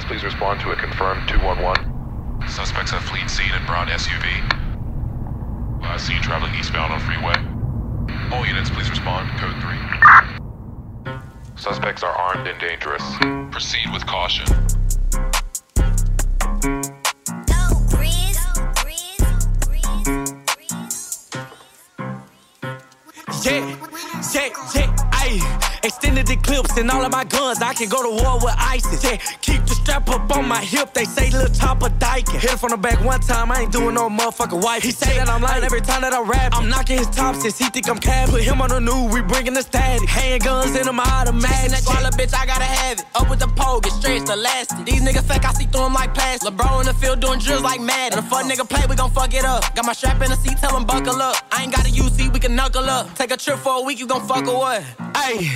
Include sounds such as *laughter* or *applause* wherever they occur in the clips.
units, please respond to a confirmed 211. Suspects have fleet scene in brown SUV. Uh, seen traveling eastbound on freeway. All units, please respond. Code 3. Suspects are armed and dangerous. Proceed with caution. Yeah, yeah, yeah, ayy. Extended the clips and all of my guns. I can go to war with ISIS. Yeah, keep the strap up on my hip. They say little top of dyke. Hit him from the back one time. I ain't doing no motherfucking wife. He say that I'm lying every time that I rap. I'm knocking his top since he think I'm cab. Put him on the new. We bringing the static. Handguns in them automatic. That guala bitch, I gotta have it. Up with the pole, get stretched elastic. These niggas fake, I see through them like plastic. LeBron in the field doing drills like mad. And a fuck nigga play, we gon' fuck it up. Got my strap in the seat, tell him buckle up. I ain't got a UC, we can knuckle up. Take a trip for a week, you gon' fuck or Ayy,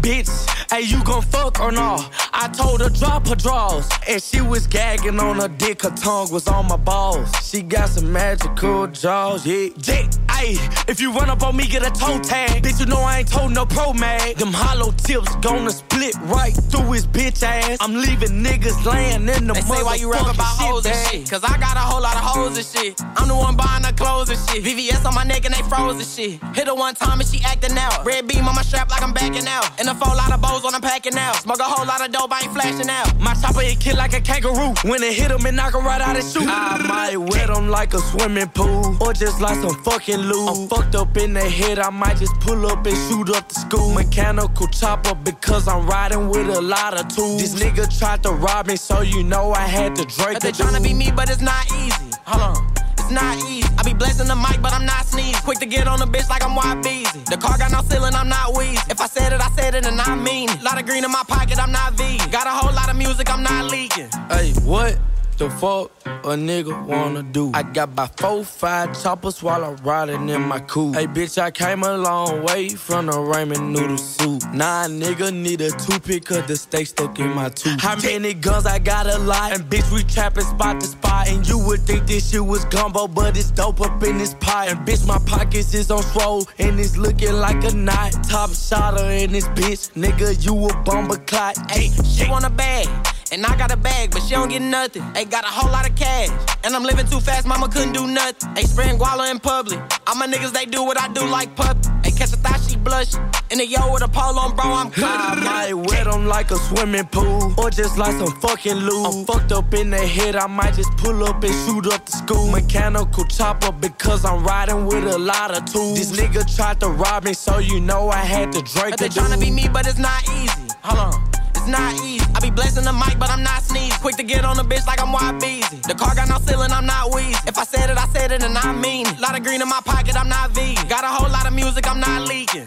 bitch. Hey, you gon' fuck or no? I told her drop her drawers. And she was gagging on her dick, her tongue was on my balls. She got some magical jaws, yeah. Yeah, ayy, if you run up on me, get a toe tag. Bitch, you know I ain't told no pro mag. Them hollow tips gonna split right through his bitch ass. I'm leaving niggas laying in the They say why you rap about hoes and shit. Cause I got a whole lot of hoes and shit. I'm the one buying the clothes and shit. VVS on my neck and they froze and shit. Hit her one time and she acting out. Red beam on my strap like I'm backing out. And a full lot of bows when I'm packing out. Smoke a whole lot of dope, I ain't flashing out. My chopper it kill like a kangaroo. When it hit him, it knock him right out of shoe. I might wet him like a swimming pool, or just like some fucking lube. I'm fucked up in the head, I might just pull up and shoot up the school. Mechanical chopper because I'm riding with a lot of tools. This nigga tried to rob me, so you know I had to. But they tryna be me, but it's not easy. Hold on. It's not easy. I be blessing the mic, but I'm not sneeze. Quick to get on the bitch like I'm Beezy. The car got no ceiling, I'm not wheezy. If I said it, I said it, and I mean it. Lot of green in my pocket, I'm not vegan. Got a whole lot of music, I'm not leaking. Hey, what the fuck a nigga wanna do? I got about four, five choppers while I'm riding in my coupe. Hey, bitch, I came a long way from the ramen noodle soup. Nah, nigga need a toothpick cause the steak stuck in my tooth. How many guns I got a lot? And bitch, we trapping spot to spot. And you would think this shit was gumbo, but it's dope up in this pot. And bitch, my pockets is on swole and it's looking like a knot. Top shotter in this bitch, nigga, you a bumper clot. Hey, She want a bag, and I got a bag, but she don't get nothing. Ain't got a whole lot of cash, and I'm living too fast, mama couldn't do nothing. Ain't spraying guala in public. All my niggas, they do what I do like pup. Ain't catch a thought, she blush. In the yo with a pole on, bro, I'm *laughs* I might wet them like a swimming pool, or just like some fucking lube. I'm fucked up in the head, I might just pull up and shoot up the school. Mechanical chopper because I'm riding with a lot of tools. This nigga tried to rob me, so you know I had to drink But the they trying to be me, but it's not easy. Hold on not easy. I be blessing the mic, but I'm not sneeze. Quick to get on the bitch like I'm wide busy. The car got no ceiling, I'm not wheeze. If I said it, I said it and I mean it. Lot of green in my pocket, I'm not vegan. Got a whole lot of music, I'm not leaking.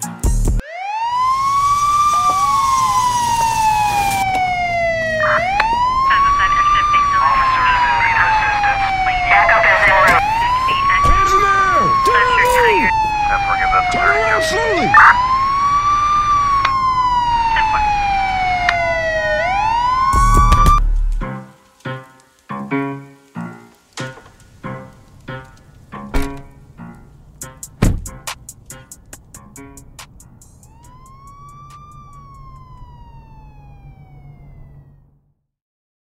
Engineer! Turn around! Turn around slowly!